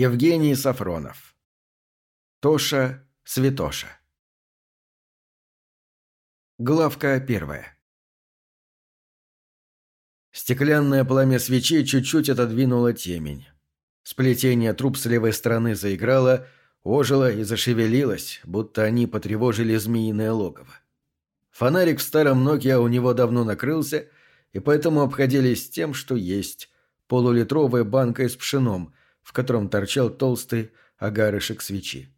Евгений Сафронов. Тоша Святоша. Главка первая. Стеклянное пламя свечи чуть-чуть отодвинуло темень. Сплетение труб с левой стороны заиграло, ожило и зашевелилось, будто они потревожили змеиное логово. Фонарик в старом Nokia у него давно накрылся, и поэтому обходились тем, что есть полулитровая банка с пшеном – в котором торчал толстый агарышек свечи.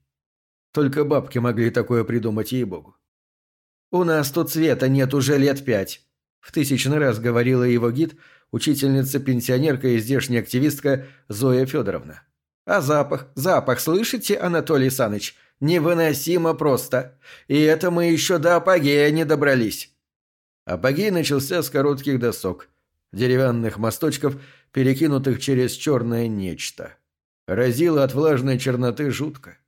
Только бабки могли такое придумать, ей-богу. «У нас тут света нет уже лет пять», — в тысячный раз говорила его гид, учительница-пенсионерка и здешняя активистка Зоя Федоровна. «А запах, запах, слышите, Анатолий Саныч? Невыносимо просто. И это мы еще до апогея не добрались». Апогей начался с коротких досок, деревянных мосточков, перекинутых через черное нечто. Разило от влажной черноты жутко.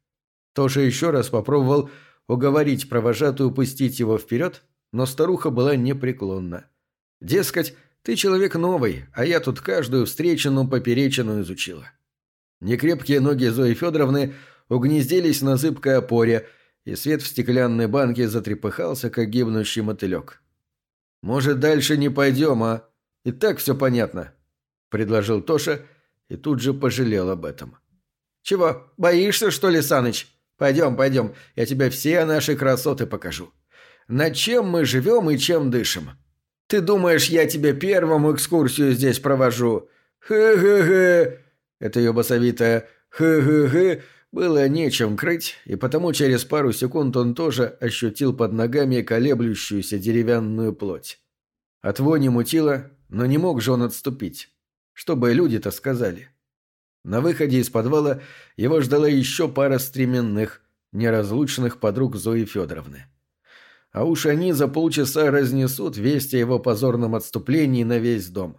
Тоша еще раз попробовал уговорить провожатую пустить его вперед, но старуха была непреклонна. Дескать, ты человек новый, а я тут каждую встреченную поперечину изучила. Некрепкие ноги Зои Федоровны угнездились на зыбкой опоре, и свет в стеклянной банке затрепыхался, как гибнущий мотылек. «Может, дальше не пойдем, а? И так все понятно», — предложил Тоша, и тут же пожалел об этом. «Чего, боишься, что ли, Саныч? Пойдем, пойдем, я тебе все наши красоты покажу. Над чем мы живем и чем дышим? Ты думаешь, я тебе первому экскурсию здесь провожу? Хе-хе-хе!» Это ее басовитое «хе-хе-хе» было нечем крыть, и потому через пару секунд он тоже ощутил под ногами колеблющуюся деревянную плоть. От вони мутило, но не мог же он отступить. Что бы люди-то сказали? На выходе из подвала его ждала еще пара стременных, неразлучных подруг Зои Федоровны. А уж они за полчаса разнесут весть о его позорном отступлении на весь дом.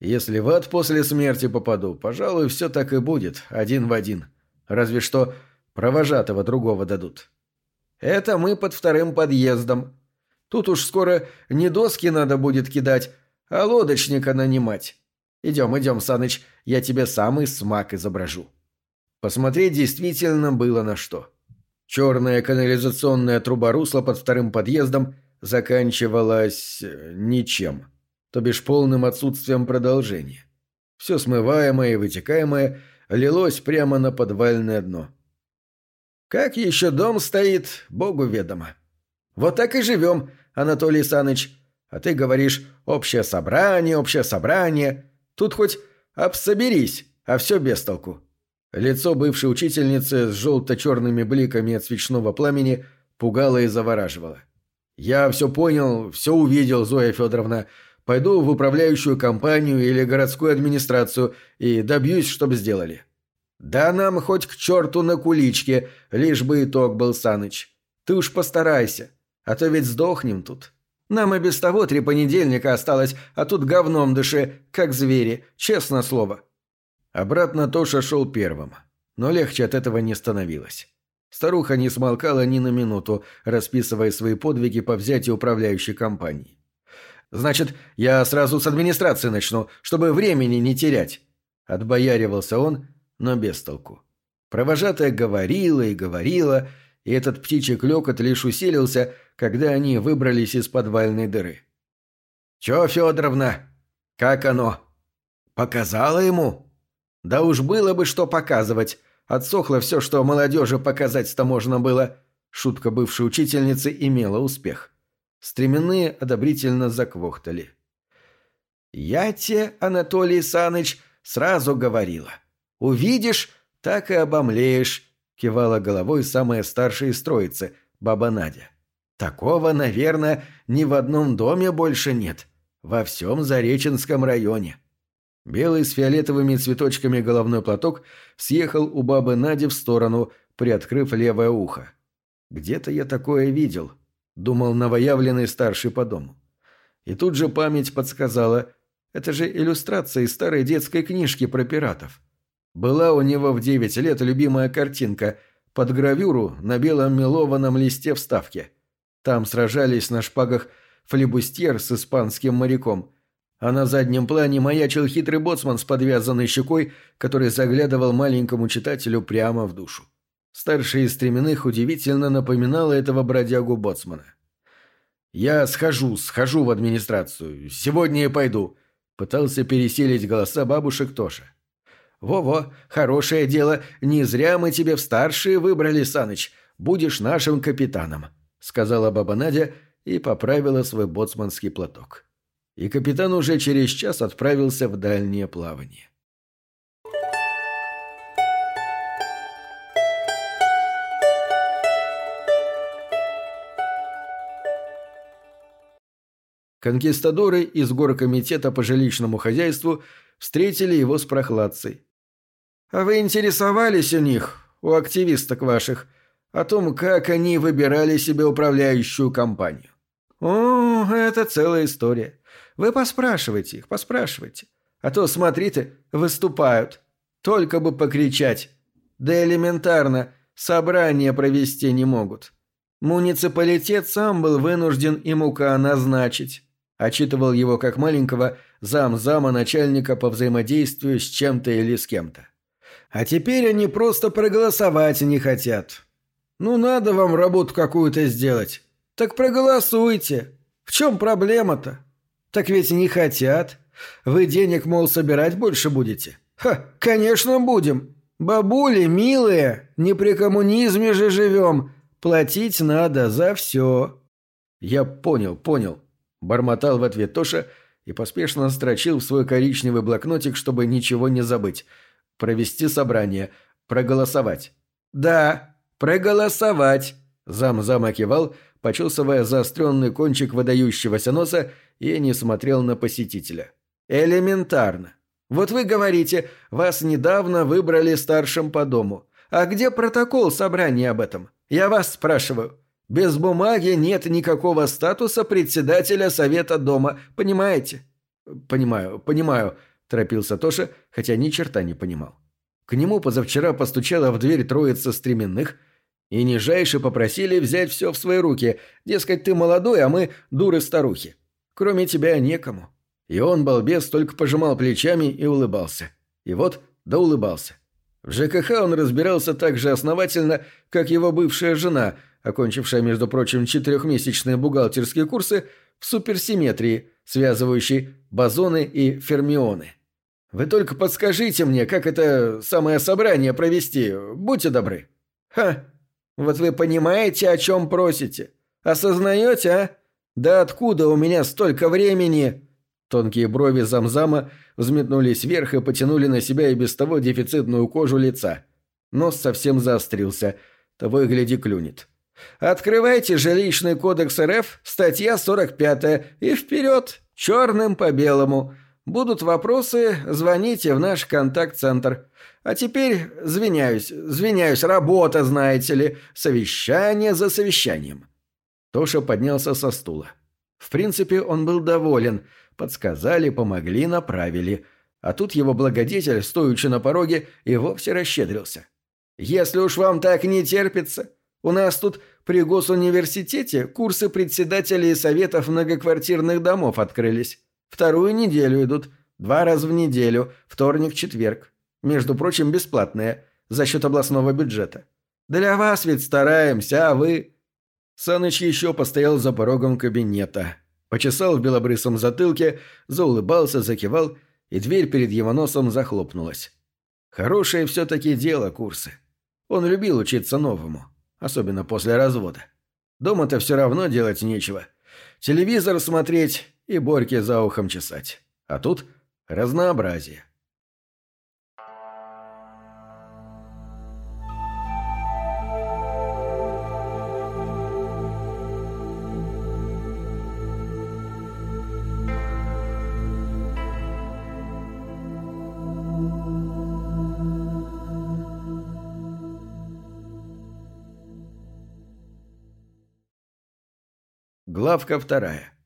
Если в ад после смерти попаду, пожалуй, все так и будет, один в один. Разве что провожатого другого дадут. Это мы под вторым подъездом. Тут уж скоро не доски надо будет кидать, а лодочника нанимать. Идем, идем, Саныч, я тебе самый смак изображу. Посмотреть действительно было на что. Черная канализационная труба русла под вторым подъездом заканчивалась э, ничем, то бишь полным отсутствием продолжения. Все смываемое и вытекаемое лилось прямо на подвальное дно. Как еще дом стоит, богу ведомо. Вот так и живем, Анатолий Саныч. А ты говоришь «общее собрание, общее собрание». Тут хоть обсоберись, а все без толку. Лицо бывшей учительницы с желто-черными бликами от свечного пламени пугало и завораживало. «Я все понял, все увидел, Зоя Федоровна. Пойду в управляющую компанию или городскую администрацию и добьюсь, чтоб сделали». «Да нам хоть к черту на куличке, лишь бы итог был, Саныч. Ты уж постарайся, а то ведь сдохнем тут». Нам и без того три понедельника осталось, а тут говном дыши, как звери, честно слово». Обратно Тоша шел первым, но легче от этого не становилось. Старуха не смолкала ни на минуту, расписывая свои подвиги по взятию управляющей компании. «Значит, я сразу с администрации начну, чтобы времени не терять», — отбояривался он, но без толку. Провожатая говорила и говорила, и этот птичий клёкот лишь усилился — когда они выбрались из подвальной дыры. «Чё, Федоровна? Как оно? Показала ему?» «Да уж было бы что показывать. Отсохло все, что молодежи показать-то можно было». Шутка бывшей учительницы имела успех. Стременные одобрительно заквохтали. «Я те, Анатолий Саныч, сразу говорила. Увидишь, так и обомлеешь», — кивала головой самая старшая из троицы, баба Надя. Такого, наверное, ни в одном доме больше нет. Во всем Зареченском районе. Белый с фиолетовыми цветочками головной платок съехал у бабы Нади в сторону, приоткрыв левое ухо. «Где-то я такое видел», — думал новоявленный старший по дому. И тут же память подсказала, это же иллюстрация из старой детской книжки про пиратов. Была у него в девять лет любимая картинка под гравюру на белом мелованном листе вставки — там сражались на шпагах флебустьер с испанским моряком. а на заднем плане маячил хитрый боцман с подвязанной щекой, который заглядывал маленькому читателю прямо в душу. Старший из стременных удивительно напоминал этого бродягу боцмана. «Я схожу, схожу в администрацию. Сегодня я пойду», — пытался переселить голоса бабушек Тоша. «Во-во, хорошее дело. Не зря мы тебе в старшие выбрали, Саныч. Будешь нашим капитаном», — сказала баба Надя и поправила свой боцманский платок. И капитан уже через час отправился в дальнее плавание. Конкистадоры из горкомитета по жилищному хозяйству встретили его с прохладцей. «А вы интересовались у них, у активисток ваших, о том, как они выбирали себе управляющую компанию?» «О, это целая история. Вы поспрашивайте их, поспрашивайте. А то, смотрите, выступают. Только бы покричать. Да элементарно, собрание провести не могут. Муниципалитет сам был вынужден им УК назначить. Отчитывал его как маленького зам-зама начальника по взаимодействию с чем-то или с кем-то. А теперь они просто проголосовать не хотят. Ну, надо вам работу какую-то сделать. Так проголосуйте. В чем проблема-то? Так ведь не хотят. Вы денег, мол, собирать больше будете? Ха, конечно, будем. Бабули, милые, не при коммунизме же живем. Платить надо за все. Я понял, понял. Бормотал в ответ Тоша и поспешно строчил в свой коричневый блокнотик, чтобы ничего не забыть. Провести собрание. Проголосовать. «Да, проголосовать!» Зам-зам кивал, почесывая заостренный кончик выдающегося носа и не смотрел на посетителя. «Элементарно. Вот вы говорите, вас недавно выбрали старшим по дому. А где протокол собрания об этом? Я вас спрашиваю. Без бумаги нет никакого статуса председателя совета дома, понимаете? Понимаю, понимаю, торопился Тоша, хотя ни черта не понимал. К нему позавчера постучала в дверь троица стременных и нижайше попросили взять все в свои руки, дескать, ты молодой, а мы дуры-старухи. Кроме тебя некому. И он, балбес, только пожимал плечами и улыбался. И вот, да улыбался. В ЖКХ он разбирался так же основательно, как его бывшая жена – окончившая, между прочим, четырехмесячные бухгалтерские курсы в суперсимметрии, связывающей бозоны и фермионы. Вы только подскажите мне, как это самое собрание провести, будьте добры. Ха, вот вы понимаете, о чем просите? Осознаете, а? Да откуда у меня столько времени?» Тонкие брови замзама взметнулись вверх и потянули на себя и без того дефицитную кожу лица. Нос совсем заострился, того и гляди клюнет. Открывайте жилищный кодекс РФ, статья 45, и вперед, черным по белому. Будут вопросы, звоните в наш контакт-центр. А теперь, звиняюсь, звиняюсь, работа, знаете ли, совещание за совещанием». Тоша поднялся со стула. В принципе, он был доволен. Подсказали, помогли, направили. А тут его благодетель, стоючи на пороге, и вовсе расщедрился. «Если уж вам так не терпится, у нас тут при госуниверситете курсы председателей советов многоквартирных домов открылись. Вторую неделю идут, два раза в неделю, вторник-четверг. Между прочим, бесплатные, за счет областного бюджета. Для вас ведь стараемся, а вы...» Саныч еще постоял за порогом кабинета. Почесал в белобрысом затылке, заулыбался, закивал, и дверь перед его носом захлопнулась. Хорошее все-таки дело курсы. Он любил учиться новому особенно после развода. Дома-то все равно делать нечего. Телевизор смотреть и Борьке за ухом чесать. А тут разнообразие. Главка вторая.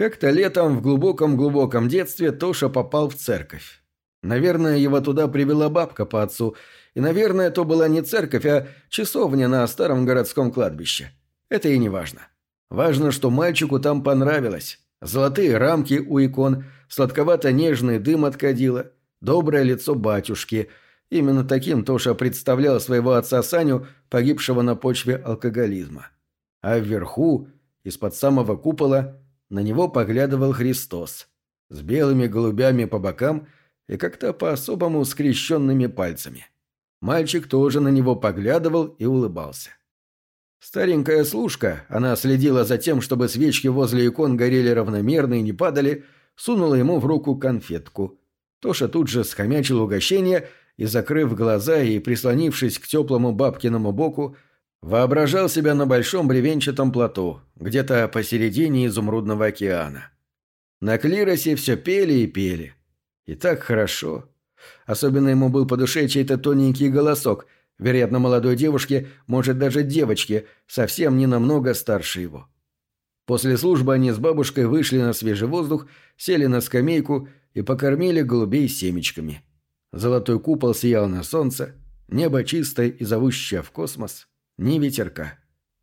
Как-то летом в глубоком-глубоком детстве Тоша попал в церковь. Наверное, его туда привела бабка по отцу, и, наверное, то была не церковь, а часовня на старом городском кладбище. Это и не важно. Важно, что мальчику там понравилось. Золотые рамки у икон, сладковато-нежный дым от кадила, доброе лицо батюшки. Именно таким Тоша представлял своего отца Саню, погибшего на почве алкоголизма. А вверху, из-под самого купола, на него поглядывал Христос с белыми голубями по бокам и как-то по-особому скрещенными пальцами. Мальчик тоже на него поглядывал и улыбался. Старенькая служка, она следила за тем, чтобы свечки возле икон горели равномерно и не падали, сунула ему в руку конфетку. Тоша тут же схомячил угощение и, закрыв глаза и прислонившись к теплому бабкиному боку, воображал себя на большом бревенчатом плоту, где-то посередине изумрудного океана. На клиросе все пели и пели. И так хорошо. Особенно ему был по душе чей-то тоненький голосок – Вероятно, молодой девушке, может даже девочке, совсем не намного старше его. После службы они с бабушкой вышли на свежий воздух, сели на скамейку и покормили голубей семечками. Золотой купол сиял на солнце, небо чистое и зовущее в космос, ни ветерка.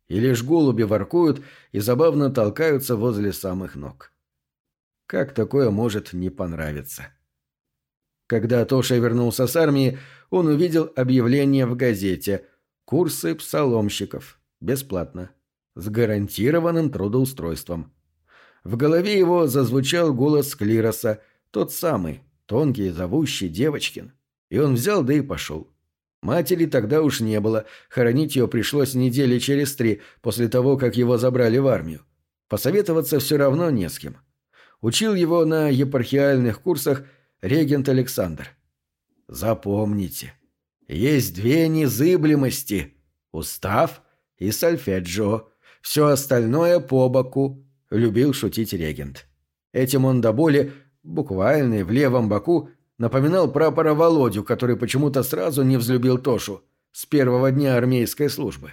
И лишь голуби воркуют и забавно толкаются возле самых ног. Как такое может не понравиться? Когда Тоша вернулся с армии, он увидел объявление в газете «Курсы псаломщиков. Бесплатно. С гарантированным трудоустройством». В голове его зазвучал голос Клироса, тот самый, тонкий, зовущий Девочкин. И он взял, да и пошел. Матери тогда уж не было, хоронить ее пришлось недели через три после того, как его забрали в армию. Посоветоваться все равно не с кем. Учил его на епархиальных курсах регент Александр. Запомните, есть две незыблемости – устав и сольфеджио. Все остальное по боку, – любил шутить регент. Этим он до боли, буквально в левом боку, напоминал прапора Володю, который почему-то сразу не взлюбил Тошу с первого дня армейской службы.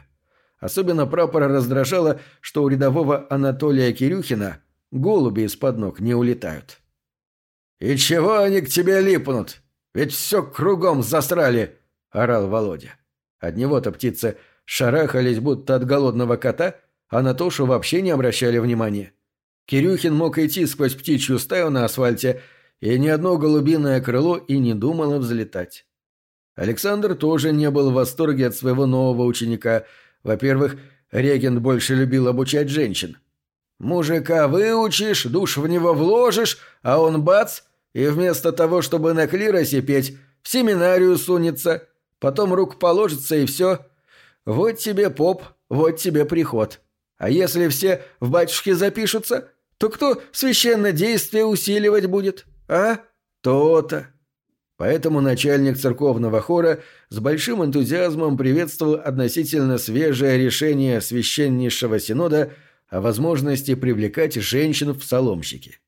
Особенно прапора раздражало, что у рядового Анатолия Кирюхина голуби из-под ног не улетают. «И чего они к тебе липнут? Ведь все кругом засрали!» – орал Володя. От него-то птицы шарахались, будто от голодного кота, а на Тошу вообще не обращали внимания. Кирюхин мог идти сквозь птичью стаю на асфальте, и ни одно голубиное крыло и не думало взлетать. Александр тоже не был в восторге от своего нового ученика. Во-первых, регент больше любил обучать женщин. «Мужика выучишь, душ в него вложишь, а он бац, и вместо того, чтобы на клиросе петь, в семинарию сунется, потом рук положится и все. Вот тебе поп, вот тебе приход. А если все в батюшке запишутся, то кто священное действие усиливать будет, а? То-то. Поэтому начальник церковного хора с большим энтузиазмом приветствовал относительно свежее решение священнейшего синода о возможности привлекать женщин в псаломщики.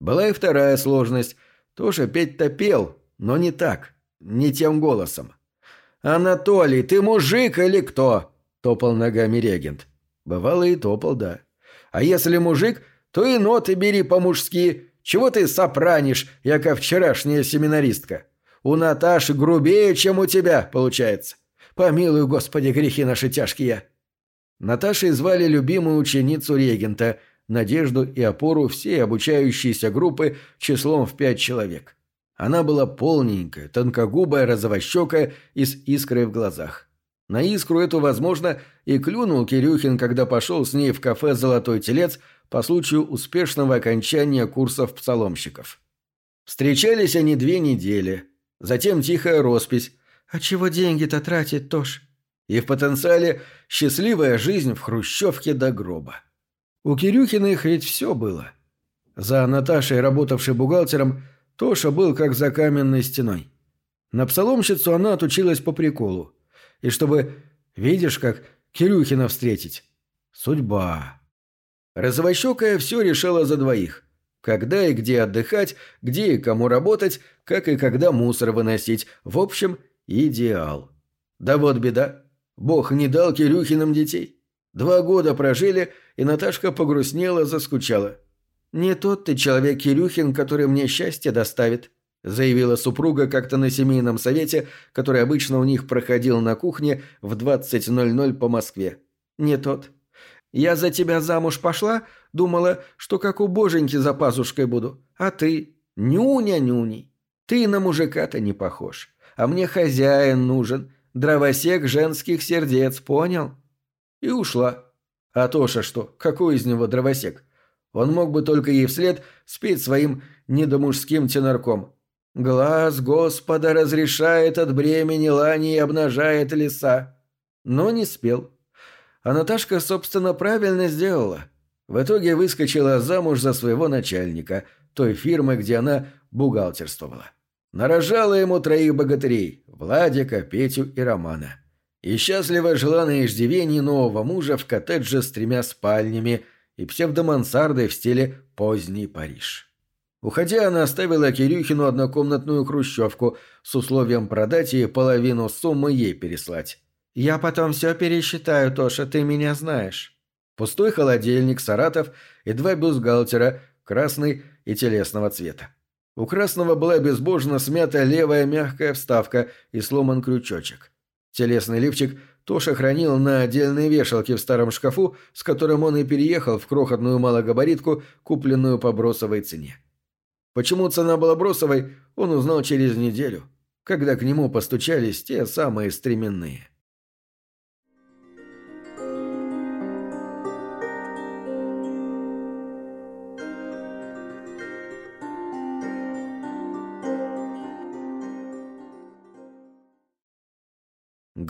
Была и вторая сложность – тоже петь-то пел, но не так, не тем голосом. «Анатолий, ты мужик или кто?» – топал ногами регент. Бывало и топал, да. «А если мужик, то и ноты бери по-мужски. Чего ты сопранишь, яко вчерашняя семинаристка? У Наташи грубее, чем у тебя, получается. Помилуй, Господи, грехи наши тяжкие». Наташей звали любимую ученицу регента, надежду и опору всей обучающейся группы числом в пять человек. Она была полненькая, тонкогубая, розовощекая и с искрой в глазах. На искру эту, возможно, и клюнул Кирюхин, когда пошел с ней в кафе «Золотой телец» по случаю успешного окончания курсов псаломщиков. Встречались они две недели. Затем тихая роспись. «А чего деньги-то тратить, Тош?» И в потенциале счастливая жизнь в хрущевке до гроба. У Кирюхиных ведь все было. За Наташей, работавшей бухгалтером, Тоша был как за каменной стеной. На псаломщицу она отучилась по приколу. И чтобы, видишь, как Кирюхина встретить. Судьба. Розовощекая все решала за двоих. Когда и где отдыхать, где и кому работать, как и когда мусор выносить. В общем, идеал. Да вот беда. Бог не дал Кирюхинам детей. Два года прожили, и Наташка погрустнела, заскучала. «Не тот ты человек, Кирюхин, который мне счастье доставит», заявила супруга как-то на семейном совете, который обычно у них проходил на кухне в 20.00 по Москве. «Не тот. Я за тебя замуж пошла, думала, что как у боженьки за пазушкой буду. А ты? Нюня-нюней. Ты на мужика-то не похож. А мне хозяин нужен, дровосек женских сердец, понял? И ушла. А Тоша что, какой из него дровосек? Он мог бы только ей вслед спеть своим недомужским тенорком. «Глаз Господа разрешает от бремени лани и обнажает леса». Но не спел. А Наташка, собственно, правильно сделала. В итоге выскочила замуж за своего начальника, той фирмы, где она бухгалтерствовала. Нарожала ему троих богатырей – Владика, Петю и Романа. И счастливо жила на иждивении нового мужа в коттедже с тремя спальнями и псевдомансардой в стиле «поздний Париж». Уходя, она оставила Кирюхину однокомнатную хрущевку с условием продать ей половину суммы ей переслать. «Я потом все пересчитаю, Тоша, ты меня знаешь». Пустой холодильник, Саратов и два бюстгальтера, красный и телесного цвета. У красного была безбожно смята левая мягкая вставка и сломан крючочек. Телесный лифчик Тоша хранил на отдельной вешалке в старом шкафу, с которым он и переехал в крохотную малогабаритку, купленную по бросовой цене. Почему цена была бросовой, он узнал через неделю, когда к нему постучались те самые стременные.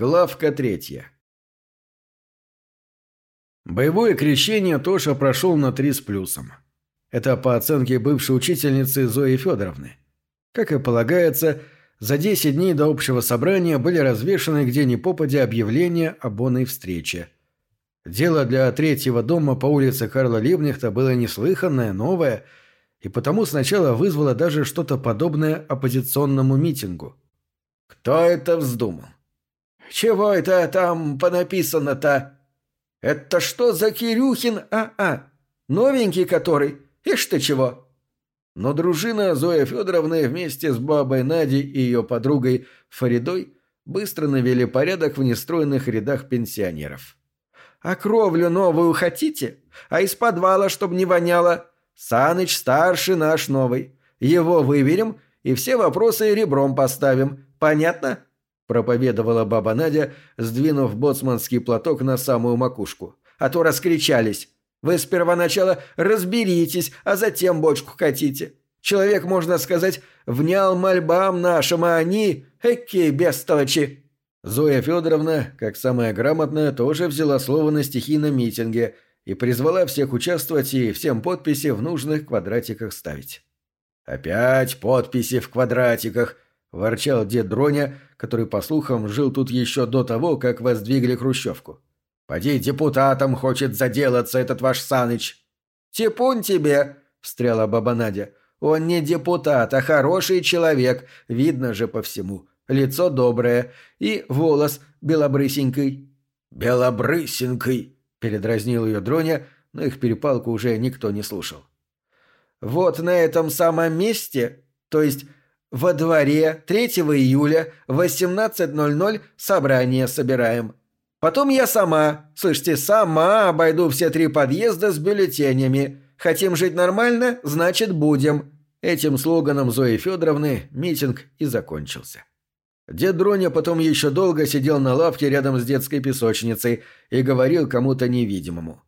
Главка третья. Боевое крещение Тоша прошел на три с плюсом. Это по оценке бывшей учительницы Зои Федоровны. Как и полагается, за 10 дней до общего собрания были развешаны где ни попадя объявления об оной встрече. Дело для третьего дома по улице Карла Ливнехта было неслыханное, новое, и потому сначала вызвало даже что-то подобное оппозиционному митингу. Кто это вздумал? Чего это там понаписано-то? Это что за Кирюхин А-А? Новенький который? Ишь ты чего!» Но дружина Зоя Федоровны вместе с бабой Надей и ее подругой Фаридой быстро навели порядок в нестроенных рядах пенсионеров. «А кровлю новую хотите? А из подвала, чтоб не воняло? Саныч старший наш новый. Его выверим и все вопросы ребром поставим. Понятно?» Проповедовала баба Надя, сдвинув боцманский платок на самую макушку. «А то раскричались. Вы с первоначала разберитесь, а затем бочку катите. Человек, можно сказать, внял мольбам нашим, а они – эки бестолочи». Зоя Федоровна, как самая грамотная, тоже взяла слово на стихийном митинге и призвала всех участвовать и всем подписи в нужных квадратиках ставить. «Опять подписи в квадратиках!» – ворчал дед Дроня, который, по слухам, жил тут еще до того, как воздвигли Хрущевку. «Поди депутатом хочет заделаться этот ваш Саныч». «Типун тебе!» – встряла баба Надя. «Он не депутат, а хороший человек, видно же по всему. Лицо доброе и волос белобрысенький». «Белобрысенький!» – передразнил ее Дроня, но их перепалку уже никто не слушал. «Вот на этом самом месте, то есть во дворе 3 июля в 18.00 собрание собираем. Потом я сама, слышите, сама обойду все три подъезда с бюллетенями. Хотим жить нормально, значит будем. Этим слоганом Зои Федоровны митинг и закончился. Дед Дроня потом еще долго сидел на лавке рядом с детской песочницей и говорил кому-то невидимому.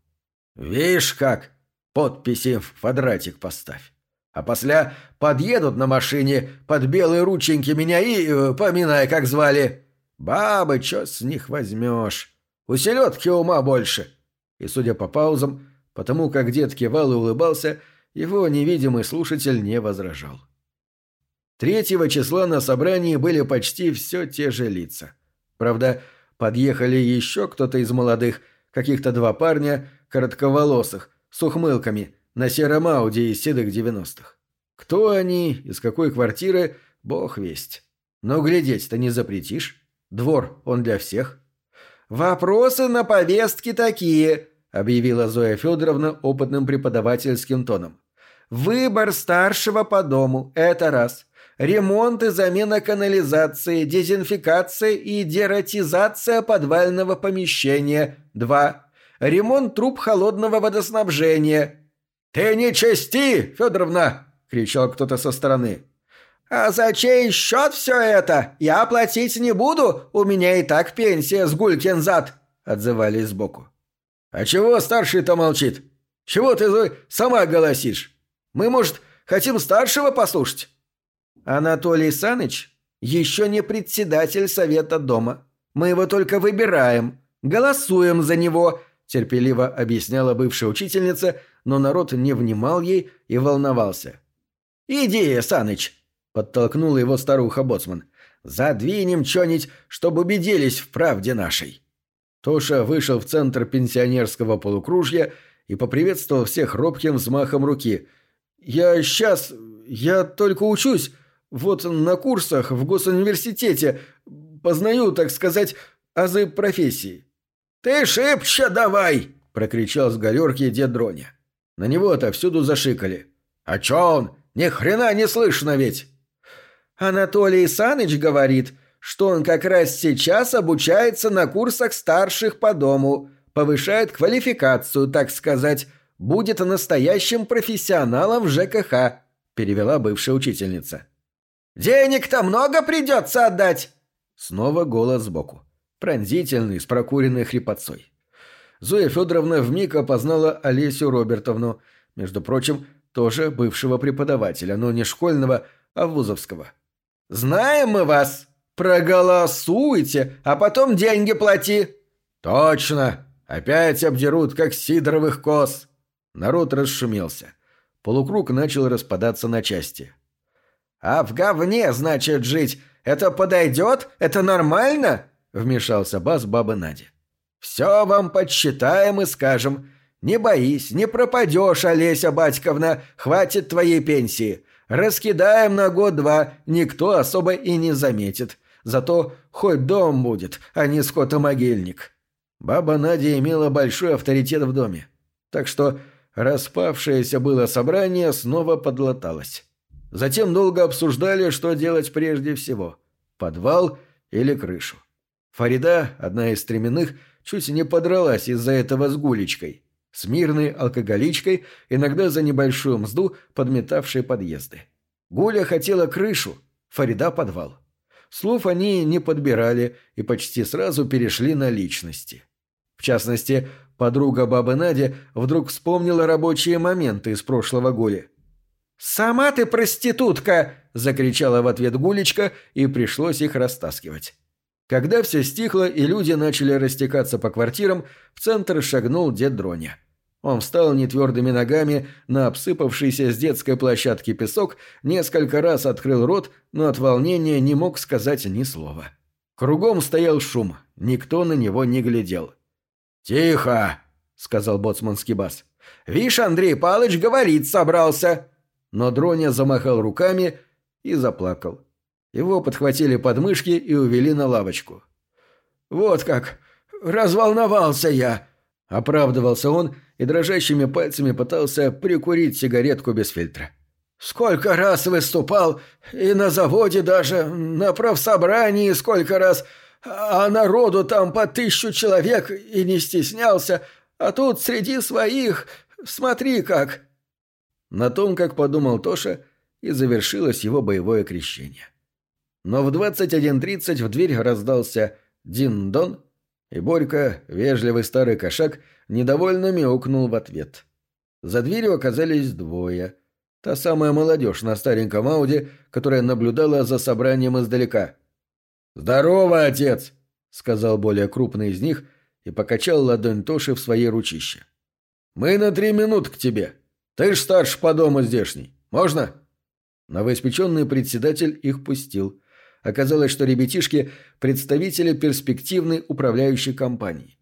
«Видишь как? Подписи в квадратик поставь. А после подъедут на машине под белые рученьки меня и, э, поминай, как звали. Бабы, чё с них возьмешь? У селедки ума больше. И, судя по паузам, потому как дед кивал улыбался, его невидимый слушатель не возражал. Третьего числа на собрании были почти все те же лица. Правда, подъехали еще кто-то из молодых, каких-то два парня, коротковолосых, с ухмылками – на сером Ауди из седых девяностых. Кто они, из какой квартиры, бог весть. Но глядеть-то не запретишь. Двор, он для всех. «Вопросы на повестке такие», — объявила Зоя Федоровна опытным преподавательским тоном. «Выбор старшего по дому – это раз. Ремонт и замена канализации, дезинфекция и дератизация подвального помещения – два. ремонт труб холодного водоснабжения». «Ты не чести, Федоровна!» — кричал кто-то со стороны. «А за чей счет все это? Я платить не буду, у меня и так пенсия с гулькин зад», — отзывались сбоку. «А чего старший-то молчит? Чего ты сама голосишь? Мы, может, хотим старшего послушать?» «Анатолий Саныч еще не председатель совета дома. Мы его только выбираем, голосуем за него», — терпеливо объясняла бывшая учительница, но народ не внимал ей и волновался. «Иди, Саныч!» — подтолкнула его старуха-боцман. «Задвинем чё-нибудь, чтобы убедились в правде нашей». Тоша вышел в центр пенсионерского полукружья и поприветствовал всех робким взмахом руки. «Я сейчас... Я только учусь. Вот на курсах в госуниверситете. Познаю, так сказать, азы профессии». «Ты шибче давай!» – прокричал с галерки дед Дроня. На него отовсюду зашикали. «А чё он? Ни хрена не слышно ведь!» «Анатолий Саныч говорит, что он как раз сейчас обучается на курсах старших по дому, повышает квалификацию, так сказать, будет настоящим профессионалом в ЖКХ», – перевела бывшая учительница. «Денег-то много придется отдать!» Снова голос сбоку, пронзительный, с прокуренной хрипотцой. Зоя Федоровна вмиг опознала Олесю Робертовну, между прочим, тоже бывшего преподавателя, но не школьного, а вузовского. «Знаем мы вас!» Проголосуйте, а потом деньги плати. Точно. Опять обдерут, как сидоровых коз. Народ расшумелся. Полукруг начал распадаться на части. А в говне, значит, жить. Это подойдет? Это нормально? Вмешался бас бабы Нади. Все вам подсчитаем и скажем. Не боись, не пропадешь, Олеся Батьковна, хватит твоей пенсии. Раскидаем на год-два, никто особо и не заметит. Зато хоть дом будет, а не скотомогильник. Баба Надя имела большой авторитет в доме. Так что распавшееся было собрание снова подлаталось. Затем долго обсуждали, что делать прежде всего – подвал или крышу. Фарида, одна из стременных, чуть не подралась из-за этого с гулечкой, с мирной алкоголичкой, иногда за небольшую мзду, подметавшей подъезды. Гуля хотела крышу, Фарида – подвал. Слов они не подбирали и почти сразу перешли на личности. В частности, подруга бабы Надя вдруг вспомнила рабочие моменты из прошлого Гули. «Сама ты проститутка!» – закричала в ответ Гулечка, и пришлось их растаскивать. Когда все стихло и люди начали растекаться по квартирам, в центр шагнул дед Дроня. Он встал нетвердыми ногами на обсыпавшийся с детской площадки песок, несколько раз открыл рот, но от волнения не мог сказать ни слова. Кругом стоял шум, никто на него не глядел. «Тихо!» — сказал боцманский бас. «Вишь, Андрей Палыч говорит собрался!» Но Дроня замахал руками и заплакал. Его подхватили подмышки и увели на лавочку. «Вот как! Разволновался я!» — оправдывался он и дрожащими пальцами пытался прикурить сигаретку без фильтра. «Сколько раз выступал, и на заводе даже, на профсобрании сколько раз, а народу там по тысячу человек и не стеснялся, а тут среди своих, смотри как!» На том, как подумал Тоша, и завершилось его боевое крещение. Но в 21.30 в дверь раздался «Дин-дон», и Борька, вежливый старый кошак, недовольно мяукнул в ответ. За дверью оказались двое. Та самая молодежь на стареньком Ауди, которая наблюдала за собранием издалека. «Здорово, отец!» — сказал более крупный из них и покачал ладонь Тоши в своей ручище. «Мы на три минут к тебе. Ты ж старше по дому здешний. Можно?» Новоиспеченный председатель их пустил. Оказалось, что ребятишки – представители перспективной управляющей компании.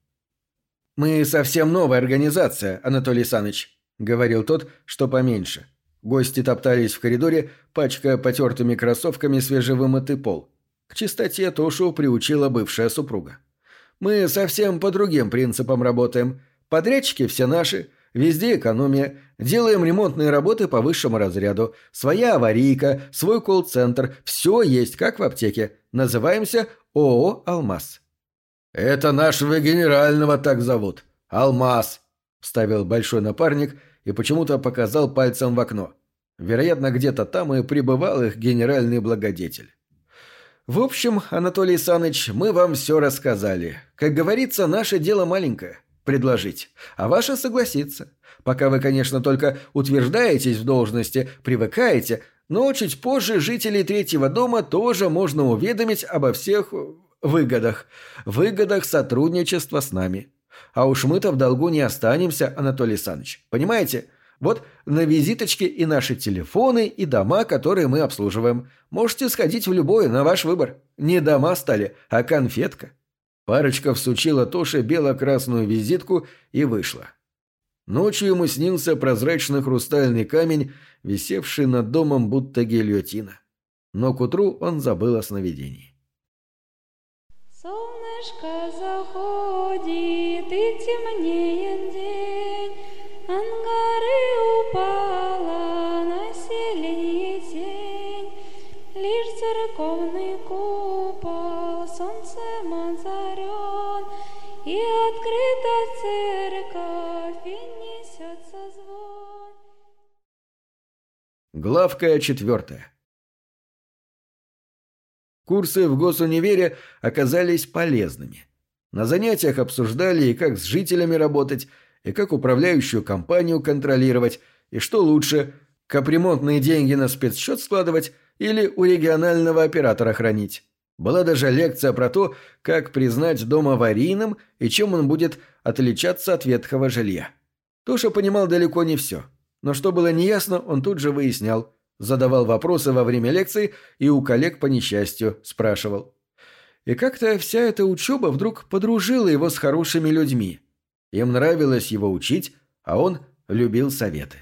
«Мы совсем новая организация, Анатолий Саныч», — говорил тот, что поменьше. Гости топтались в коридоре, пачкая потертыми кроссовками свежевымытый пол. К чистоте Тошу приучила бывшая супруга. «Мы совсем по другим принципам работаем. Подрядчики все наши, везде экономия, делаем ремонтные работы по высшему разряду, своя аварийка, свой колл-центр, все есть, как в аптеке. Называемся ООО «Алмаз». «Это нашего генерального так зовут», «Алмаз!» — вставил большой напарник и почему-то показал пальцем в окно. Вероятно, где-то там и пребывал их генеральный благодетель. В общем, Анатолий Саныч, мы вам все рассказали. Как говорится, наше дело маленькое – предложить, а ваше согласиться. Пока вы, конечно, только утверждаетесь в должности, привыкаете, но чуть позже жителей третьего дома тоже можно уведомить обо всех выгодах. Выгодах сотрудничества с нами. А уж мы-то в долгу не останемся, Анатолий Саныч. Понимаете? – вот на визиточке и наши телефоны, и дома, которые мы обслуживаем. Можете сходить в любой, на ваш выбор. Не дома стали, а конфетка». Парочка всучила Тоше бело-красную визитку и вышла. Ночью ему снился прозрачный хрустальный камень, висевший над домом будто гильотина. Но к утру он забыл о сновидении. Солнышко заходит, и темнеет Главка четвертая. Курсы в госунивере оказались полезными. На занятиях обсуждали и как с жителями работать, и как управляющую компанию контролировать, и что лучше, капремонтные деньги на спецсчет складывать или у регионального оператора хранить. Была даже лекция про то, как признать дом аварийным и чем он будет отличаться от ветхого жилья. Тоша понимал далеко не все, но что было неясно, он тут же выяснял, задавал вопросы во время лекции и у коллег по несчастью спрашивал. И как-то вся эта учеба вдруг подружила его с хорошими людьми – им нравилось его учить, а он любил советы.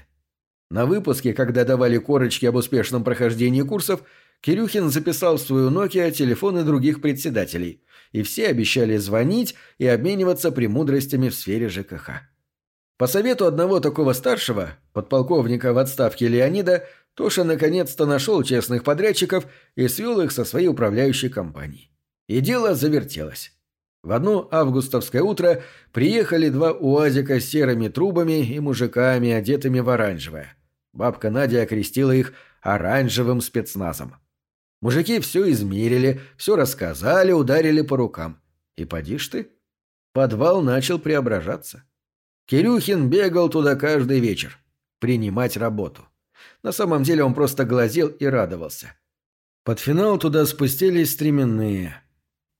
На выпуске, когда давали корочки об успешном прохождении курсов, Кирюхин записал в свою Nokia телефоны других председателей, и все обещали звонить и обмениваться премудростями в сфере ЖКХ. По совету одного такого старшего, подполковника в отставке Леонида, Тоша наконец-то нашел честных подрядчиков и свел их со своей управляющей компанией. И дело завертелось. В одно августовское утро приехали два уазика с серыми трубами и мужиками, одетыми в оранжевое. Бабка Надя окрестила их оранжевым спецназом. Мужики все измерили, все рассказали, ударили по рукам. И поди ж ты, подвал начал преображаться. Кирюхин бегал туда каждый вечер, принимать работу. На самом деле он просто глазел и радовался. Под финал туда спустились стременные –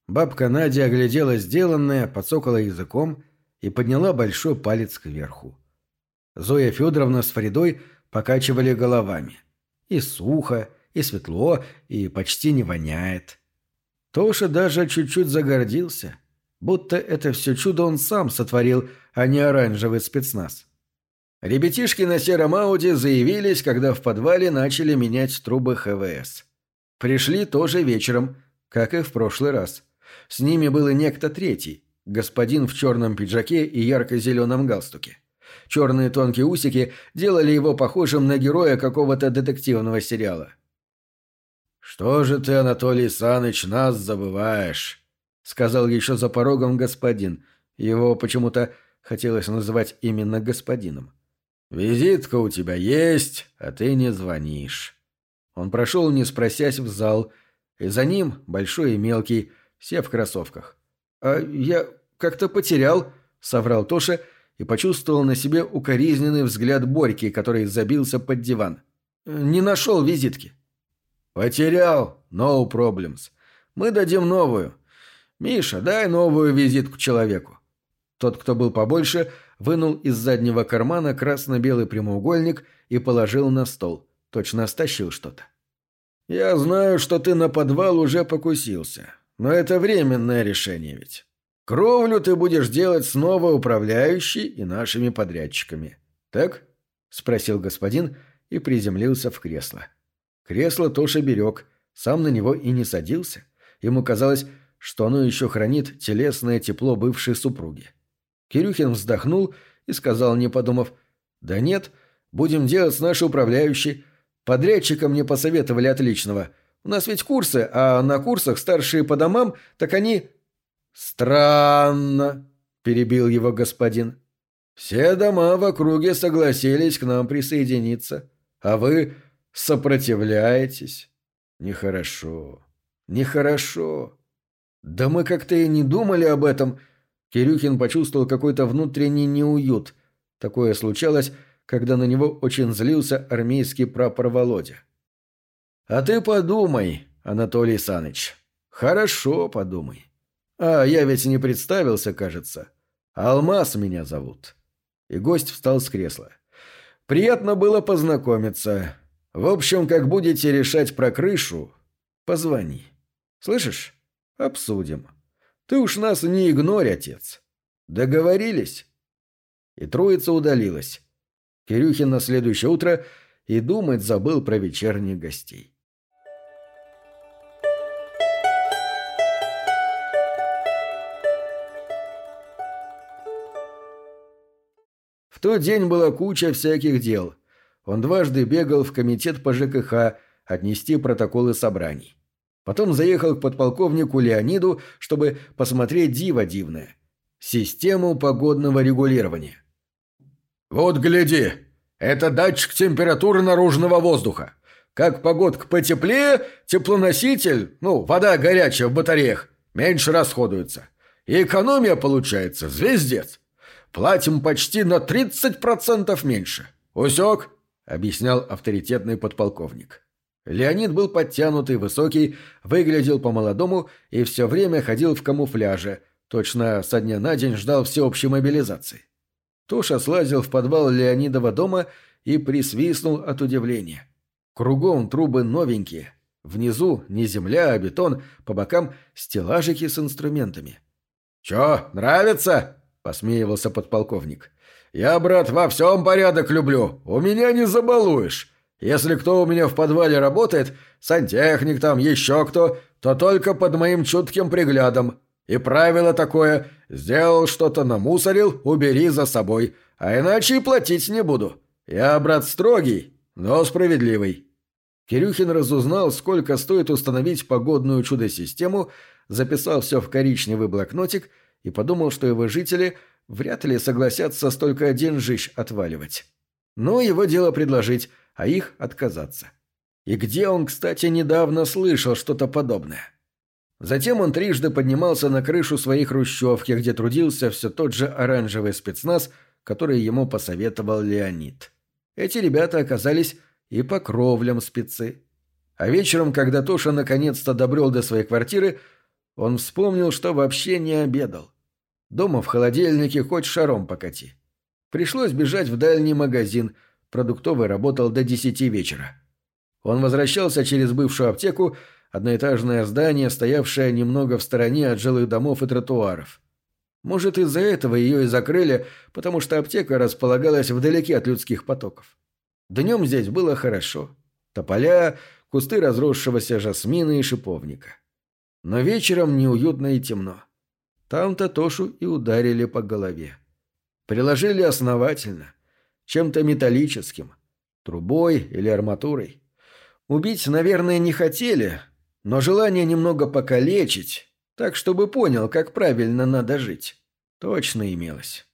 Бабка Надя оглядела сделанное, подсокала языком и подняла большой палец кверху. Зоя Федоровна с Фаридой покачивали головами. И сухо, и светло, и почти не воняет. Тоша даже чуть-чуть загордился, будто это все чудо он сам сотворил, а не оранжевый спецназ. Ребятишки на сером Ауди заявились, когда в подвале начали менять трубы ХВС. Пришли тоже вечером, как и в прошлый раз. С ними был и некто третий, господин в черном пиджаке и ярко-зеленом галстуке. Черные тонкие усики делали его похожим на героя какого-то детективного сериала. «Что же ты, Анатолий Саныч, нас забываешь?» — сказал еще за порогом господин. Его почему-то хотелось называть именно господином. «Визитка у тебя есть, а ты не звонишь». Он прошел, не спросясь, в зал, и за ним, большой и мелкий, все в кроссовках. «А я как-то потерял», — соврал Тоша и почувствовал на себе укоризненный взгляд Борьки, который забился под диван. «Не нашел визитки». «Потерял. No problems. Мы дадим новую. Миша, дай новую визитку человеку». Тот, кто был побольше, вынул из заднего кармана красно-белый прямоугольник и положил на стол. Точно стащил что-то. «Я знаю, что ты на подвал уже покусился. Но это временное решение ведь. Кровлю ты будешь делать снова управляющий и нашими подрядчиками. Так? Спросил господин и приземлился в кресло. Кресло Тоша берег, сам на него и не садился. Ему казалось, что оно еще хранит телесное тепло бывшей супруги. Кирюхин вздохнул и сказал, не подумав, «Да нет, будем делать с нашей управляющей. Подрядчика мне посоветовали отличного – у нас ведь курсы, а на курсах старшие по домам, так они...» «Странно», —— перебил его господин. «Все дома в округе согласились к нам присоединиться, а вы сопротивляетесь. Нехорошо, нехорошо. Да мы как-то и не думали об этом». Кирюхин почувствовал какой-то внутренний неуют. Такое случалось, когда на него очень злился армейский прапор Володя. «А ты подумай, Анатолий Саныч. Хорошо подумай. А я ведь не представился, кажется. Алмаз меня зовут». И гость встал с кресла. «Приятно было познакомиться. В общем, как будете решать про крышу, позвони. Слышишь? Обсудим. Ты уж нас не игнорь, отец. Договорились?» И троица удалилась. Кирюхин на следующее утро и думать забыл про вечерних гостей. В тот день была куча всяких дел. Он дважды бегал в комитет по ЖКХ отнести протоколы собраний. Потом заехал к подполковнику Леониду, чтобы посмотреть диво дивное – систему погодного регулирования. «Вот гляди, это датчик температуры наружного воздуха. Как погодка потеплее, теплоноситель, ну, вода горячая в батареях, меньше расходуется. И экономия получается звездец. Платим почти на 30% меньше. Усек?» – объяснял авторитетный подполковник. Леонид был подтянутый, высокий, выглядел по-молодому и все время ходил в камуфляже, точно со дня на день ждал всеобщей мобилизации. Тоша слазил в подвал Леонидова дома и присвистнул от удивления. Кругом трубы новенькие. Внизу не земля, а бетон, по бокам стеллажики с инструментами. «Чё, нравится?» – посмеивался подполковник. «Я, брат, во всем порядок люблю. У меня не забалуешь. Если кто у меня в подвале работает, сантехник там, еще кто, то только под моим чутким приглядом. И правило такое – сделал что-то намусорил, убери за собой, а иначе и платить не буду. Я, брат, строгий, но справедливый». Кирюхин разузнал, сколько стоит установить погодную чудо-систему, записал все в коричневый блокнотик и подумал, что его жители вряд ли согласятся столько деньжищ отваливать. Но его дело предложить, а их отказаться. И где он, кстати, недавно слышал что-то подобное? Затем он трижды поднимался на крышу своей хрущевки, где трудился все тот же оранжевый спецназ, который ему посоветовал Леонид. Эти ребята оказались и по кровлям спецы. А вечером, когда Тоша наконец-то добрел до своей квартиры, он вспомнил, что вообще не обедал. Дома в холодильнике хоть шаром покати. Пришлось бежать в дальний магазин, продуктовый работал до десяти вечера. Он возвращался через бывшую аптеку, одноэтажное здание, стоявшее немного в стороне от жилых домов и тротуаров. Может, из-за этого ее и закрыли, потому что аптека располагалась вдалеке от людских потоков. Днем здесь было хорошо. Тополя, кусты разросшегося жасмина и шиповника. Но вечером неуютно и темно. Там-то Тошу и ударили по голове. Приложили основательно, чем-то металлическим, трубой или арматурой. Убить, наверное, не хотели, но желание немного покалечить, так чтобы понял, как правильно надо жить, точно имелось.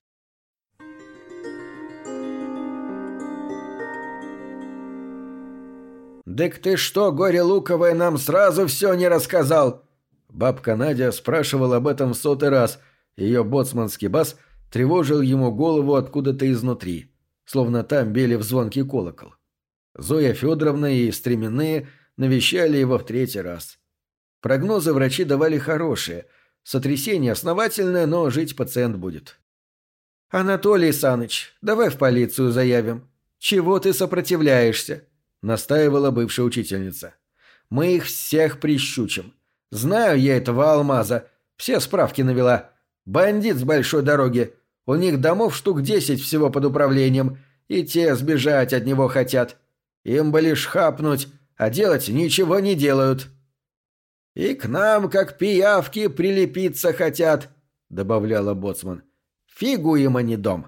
«Дык ты что, горе луковое, нам сразу все не рассказал?» Бабка Надя спрашивала об этом в сотый раз. Ее боцманский бас тревожил ему голову откуда-то изнутри, словно там бели в звонкий колокол. Зоя Федоровна и Стременные – навещали его в третий раз. Прогнозы врачи давали хорошие. Сотрясение основательное, но жить пациент будет. «Анатолий Саныч, давай в полицию заявим. Чего ты сопротивляешься?» – настаивала бывшая учительница. «Мы их всех прищучим. Знаю я этого алмаза. Все справки навела. Бандит с большой дороги. У них домов штук десять всего под управлением, и те сбежать от него хотят. Им бы лишь хапнуть, а делать ничего не делают. «И к нам, как пиявки, прилепиться хотят», — добавляла Боцман. «Фигу им, а не дом.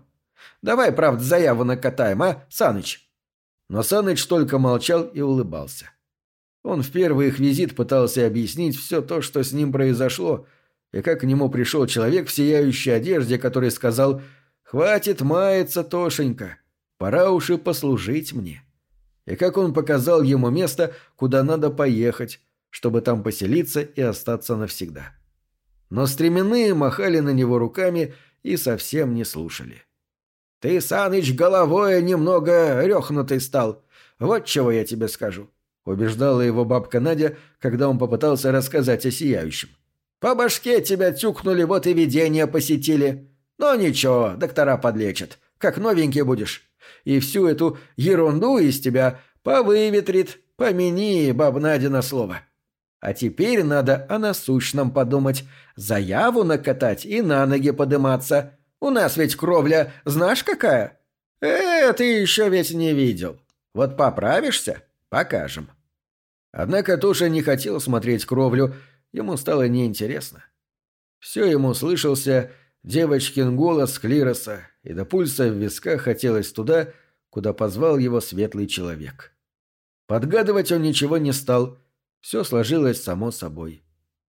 Давай, правда, заяву накатаем, а, Саныч?» Но Саныч только молчал и улыбался. Он в первый их визит пытался объяснить все то, что с ним произошло, и как к нему пришел человек в сияющей одежде, который сказал «Хватит маяться, Тошенька, пора уж и послужить мне». И как он показал ему место, куда надо поехать, чтобы там поселиться и остаться навсегда. Но стременные махали на него руками и совсем не слушали. «Ты, Саныч, головой немного рехнутый стал. Вот чего я тебе скажу», — убеждала его бабка Надя, когда он попытался рассказать о сияющем. «По башке тебя тюкнули, вот и видения посетили. Но ничего, доктора подлечат. Как новенький будешь. И всю эту ерунду из тебя повыветрит. Помяни, баб Надя, на слово. А теперь надо о насущном подумать. Заяву накатать и на ноги подыматься. У нас ведь кровля, знаешь какая? Э, ты еще ведь не видел. Вот поправишься — покажем. Однако Тоша не хотел смотреть кровлю, ему стало неинтересно. Все ему слышался девочкин голос Клироса, и до пульса в висках хотелось туда, куда позвал его светлый человек. Подгадывать он ничего не стал, все сложилось само собой.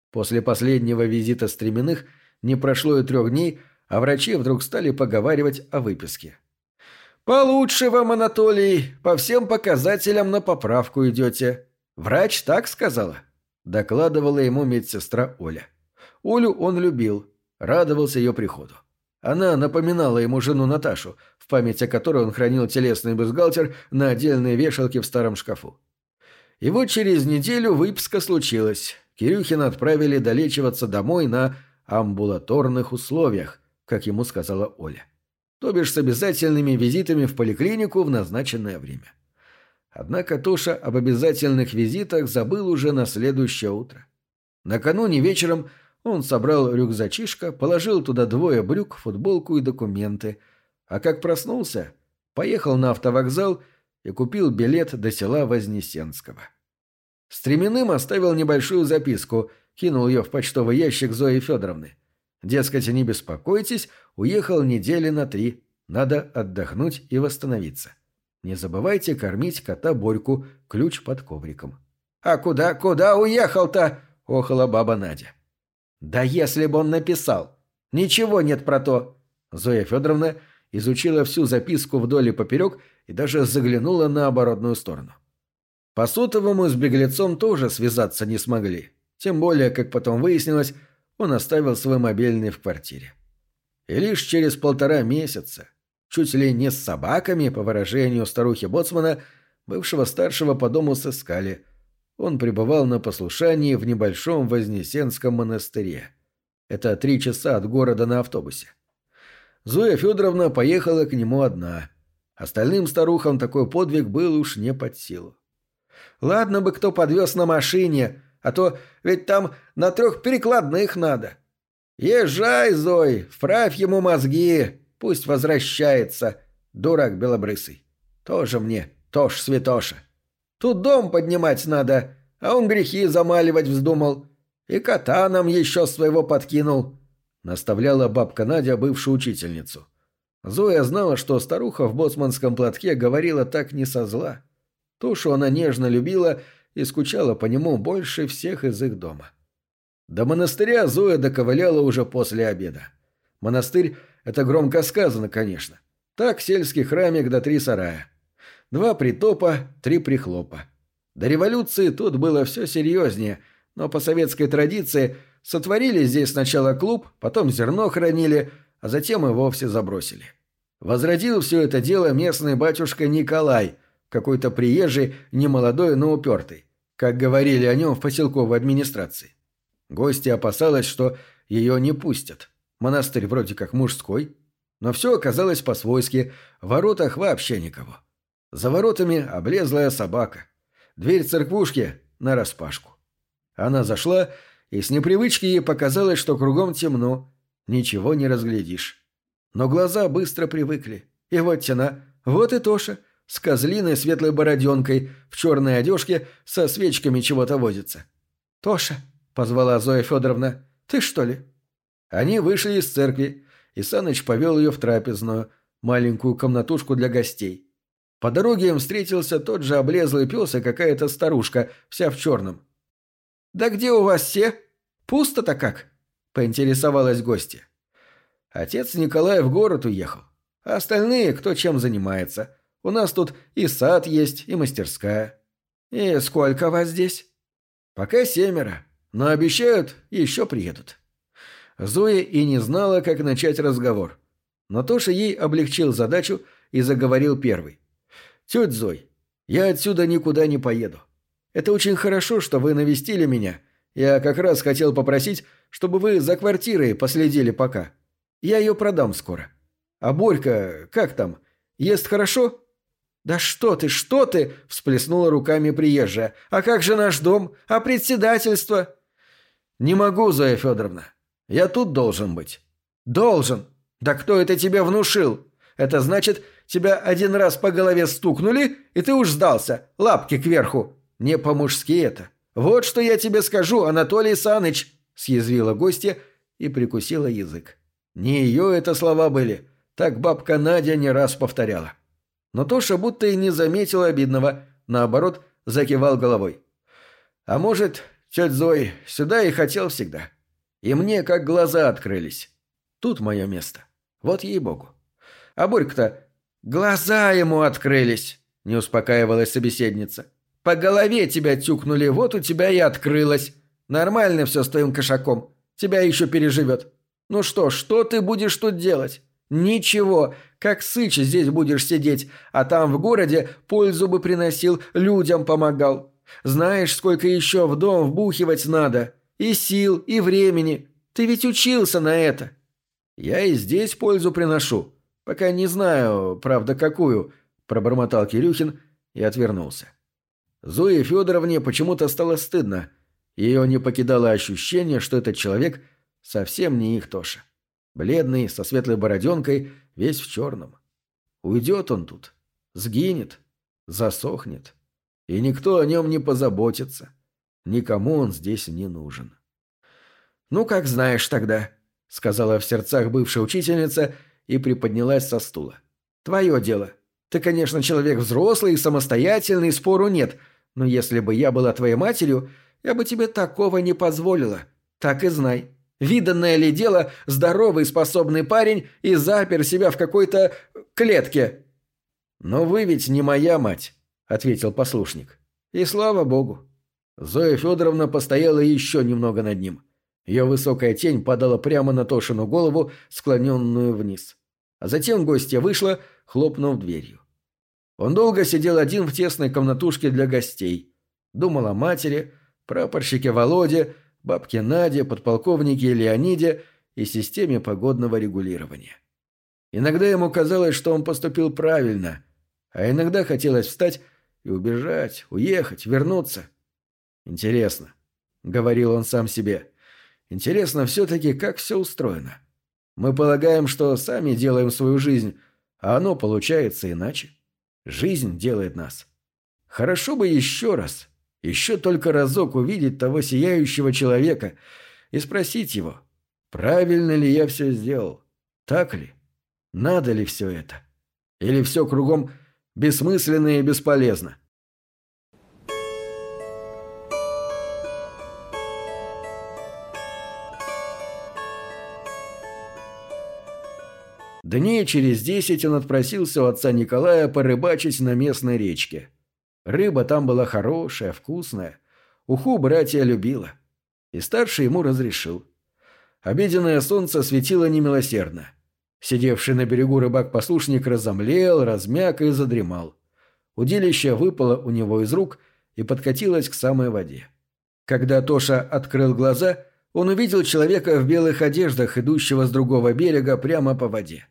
После последнего визита стременных не прошло и трех дней, а врачи вдруг стали поговаривать о выписке. «Получше вам, Анатолий, по всем показателям на поправку идете. Врач так сказала», — докладывала ему медсестра Оля. Олю он любил, радовался ее приходу. Она напоминала ему жену Наташу, в память о которой он хранил телесный бюстгальтер на отдельной вешалке в старом шкафу. И вот через неделю выписка случилась. Кирюхина отправили долечиваться домой на амбулаторных условиях, как ему сказала Оля. То бишь с обязательными визитами в поликлинику в назначенное время. Однако Тоша об обязательных визитах забыл уже на следующее утро. Накануне вечером он собрал рюкзачишко, положил туда двое брюк, футболку и документы, а как проснулся, поехал на автовокзал и купил билет до села Вознесенского. Стременным оставил небольшую записку, кинул ее в почтовый ящик Зои Федоровны. Дескать, не беспокойтесь, уехал недели на три. Надо отдохнуть и восстановиться. Не забывайте кормить кота Борьку, ключ под ковриком. «А куда, куда уехал-то?» — охала баба Надя. «Да если бы он написал! Ничего нет про то!» Зоя Федоровна изучила всю записку вдоль и поперек и даже заглянула на оборотную сторону. По сотовому с беглецом тоже связаться не смогли. Тем более, как потом выяснилось, он оставил свой мобильный в квартире. И лишь через полтора месяца, чуть ли не с собаками, по выражению старухи Боцмана, бывшего старшего по дому сыскали, он пребывал на послушании в небольшом Вознесенском монастыре. Это три часа от города на автобусе. Зоя Федоровна поехала к нему одна. Остальным старухам такой подвиг был уж не под силу. Ладно бы кто подвез на машине, а то ведь там на трех перекладных надо. Езжай, Зой, вправь ему мозги, пусть возвращается, дурак белобрысый. Тоже мне, тоже святоша. Тут дом поднимать надо, а он грехи замаливать вздумал. И кота нам еще своего подкинул, — наставляла бабка Надя бывшую учительницу. Зоя знала, что старуха в боцманском платке говорила так не со зла. Тушу она нежно любила и скучала по нему больше всех из их дома. До монастыря Зоя доковыляла уже после обеда. Монастырь — это громко сказано, конечно. Так сельский храмик до три сарая. Два притопа, три прихлопа. До революции тут было все серьезнее, но по советской традиции сотворили здесь сначала клуб, потом зерно хранили, а затем и вовсе забросили. Возродил все это дело местный батюшка Николай, какой-то приезжий, немолодой, но упертый как говорили о нем в поселковой администрации. Гости опасалась, что ее не пустят. Монастырь вроде как мужской, но все оказалось по-свойски, в воротах вообще никого. За воротами облезлая собака. Дверь церквушки нараспашку. Она зашла, и с непривычки ей показалось, что кругом темно, ничего не разглядишь. Но глаза быстро привыкли. И вот тена, вот и Тоша — с козлиной светлой бороденкой, в черной одежке, со свечками чего-то возится. «Тоша», — позвала Зоя Федоровна, — «ты что ли?» Они вышли из церкви, и Саныч повел ее в трапезную, маленькую комнатушку для гостей. По дороге им встретился тот же облезлый пес и какая-то старушка, вся в черном. «Да где у вас все? Пусто-то как?» поинтересовалась гостья. Отец Николай в город уехал. А остальные кто чем занимается. У нас тут и сад есть, и мастерская. И сколько вас здесь? Пока семеро, но обещают, еще приедут. Зоя и не знала, как начать разговор. Но Тоша ей облегчил задачу и заговорил первый. «Тетя Зой, я отсюда никуда не поеду. Это очень хорошо, что вы навестили меня. Я как раз хотел попросить, чтобы вы за квартирой последили пока. Я ее продам скоро. А Борька, как там, ест хорошо?» «Да что ты, что ты!» – всплеснула руками приезжая. «А как же наш дом? А председательство?» «Не могу, Зоя Федоровна. Я тут должен быть». «Должен? Да кто это тебе внушил? Это значит, тебя один раз по голове стукнули, и ты уж сдался, лапки кверху. Не по-мужски это. Вот что я тебе скажу, Анатолий Саныч!» – съязвила гостья и прикусила язык. Не ее это слова были, так бабка Надя не раз повторяла. Но Тоша будто и не заметил обидного, наоборот, закивал головой. «А может, тетя Зой, сюда и хотел всегда. И мне как глаза открылись. Тут мое место. Вот ей-богу. А Борька-то глаза ему открылись!» — не успокаивалась собеседница. «По голове тебя тюкнули, вот у тебя и открылось. Нормально все с твоим кошаком. Тебя еще переживет. Ну что, что ты будешь тут делать? Ничего, как сыч здесь будешь сидеть, а там в городе пользу бы приносил, людям помогал. Знаешь, сколько еще в дом вбухивать надо? И сил, и времени. Ты ведь учился на это. Я и здесь пользу приношу. Пока не знаю, правда, какую, пробормотал Кирюхин и отвернулся. Зое Федоровне почему-то стало стыдно. Ее не покидало ощущение, что этот человек совсем не их Тоша. Бледный, со светлой бороденкой, весь в черном. Уйдет он тут, сгинет, засохнет, и никто о нем не позаботится. Никому он здесь не нужен. «Ну, как знаешь тогда», — сказала в сердцах бывшая учительница и приподнялась со стула. «Твое дело. Ты, конечно, человек взрослый и самостоятельный, спору нет, но если бы я была твоей матерью, я бы тебе такого не позволила. Так и знай. Виданное ли дело, здоровый способный парень и запер себя в какой-то клетке. «Но вы ведь не моя мать», — ответил послушник. «И слава богу». Зоя Федоровна постояла еще немного над ним. Ее высокая тень падала прямо на Тошину голову, склоненную вниз. А затем гостья вышла, хлопнув дверью. Он долго сидел один в тесной комнатушке для гостей. Думал о матери, прапорщике Володе, бабке Наде, подполковнике Леониде и системе погодного регулирования. Иногда ему казалось, что он поступил правильно, а иногда хотелось встать и убежать, уехать, вернуться. «Интересно», — говорил он сам себе, — «интересно все-таки, как все устроено. Мы полагаем, что сами делаем свою жизнь, а оно получается иначе. Жизнь делает нас. Хорошо бы еще раз, еще только разок увидеть того сияющего человека и спросить его, правильно ли я все сделал, так ли, надо ли все это, или все кругом бессмысленно и бесполезно. Дней через десять он отпросился у отца Николая порыбачить на местной речке – Рыба там была хорошая, вкусная. Уху братья любила. И старший ему разрешил. Обеденное солнце светило немилосердно. Сидевший на берегу рыбак-послушник разомлел, размяк и задремал. Удилище выпало у него из рук и подкатилось к самой воде. Когда Тоша открыл глаза, он увидел человека в белых одеждах, идущего с другого берега прямо по воде.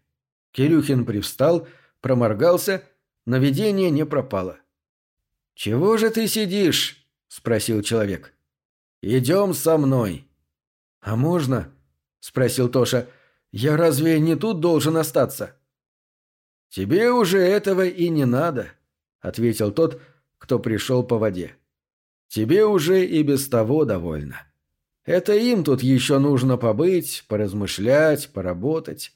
Кирюхин привстал, проморгался, но видение не пропало. «Чего же ты сидишь?» – спросил человек. «Идем со мной». «А можно?» – спросил Тоша. «Я разве не тут должен остаться?» «Тебе уже этого и не надо», – ответил тот, кто пришел по воде. «Тебе уже и без того довольно. Это им тут еще нужно побыть, поразмышлять, поработать.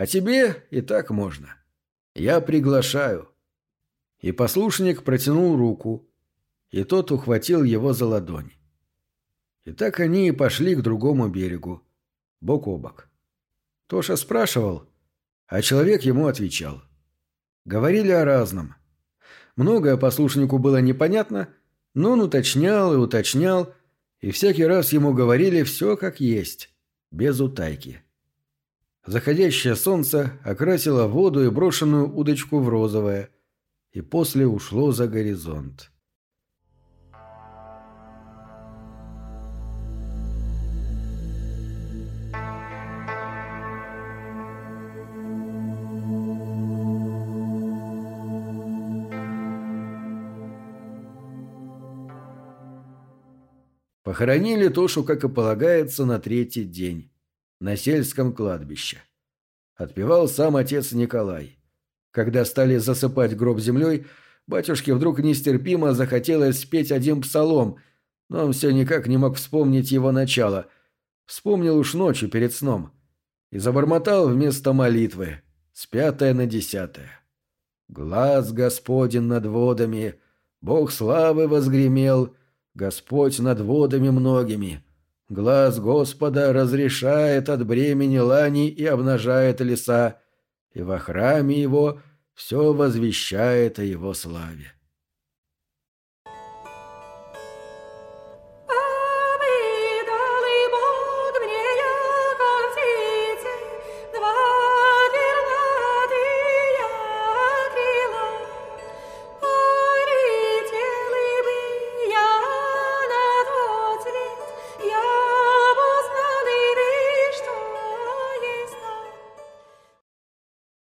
А тебе и так можно. Я приглашаю. И послушник протянул руку, и тот ухватил его за ладонь. И так они и пошли к другому берегу, бок о бок. Тоша спрашивал, а человек ему отвечал. Говорили о разном. Многое послушнику было непонятно, но он уточнял и уточнял, и всякий раз ему говорили все как есть, без утайки. Заходящее солнце окрасило воду и брошенную удочку в розовое, и после ушло за горизонт. Похоронили Тошу, как и полагается, на третий день. На сельском кладбище. Отпевал сам отец Николай. Когда стали засыпать гроб землей, батюшке вдруг нестерпимо захотелось спеть один псалом, но он все никак не мог вспомнить его начало. Вспомнил уж ночью перед сном. И забормотал вместо молитвы, с пятое на десятое. «Глаз Господень над водами, Бог славы возгремел, Господь над водами многими. Глаз Господа разрешает от бремени лани и обнажает леса, и во храме его все возвещает о его славе.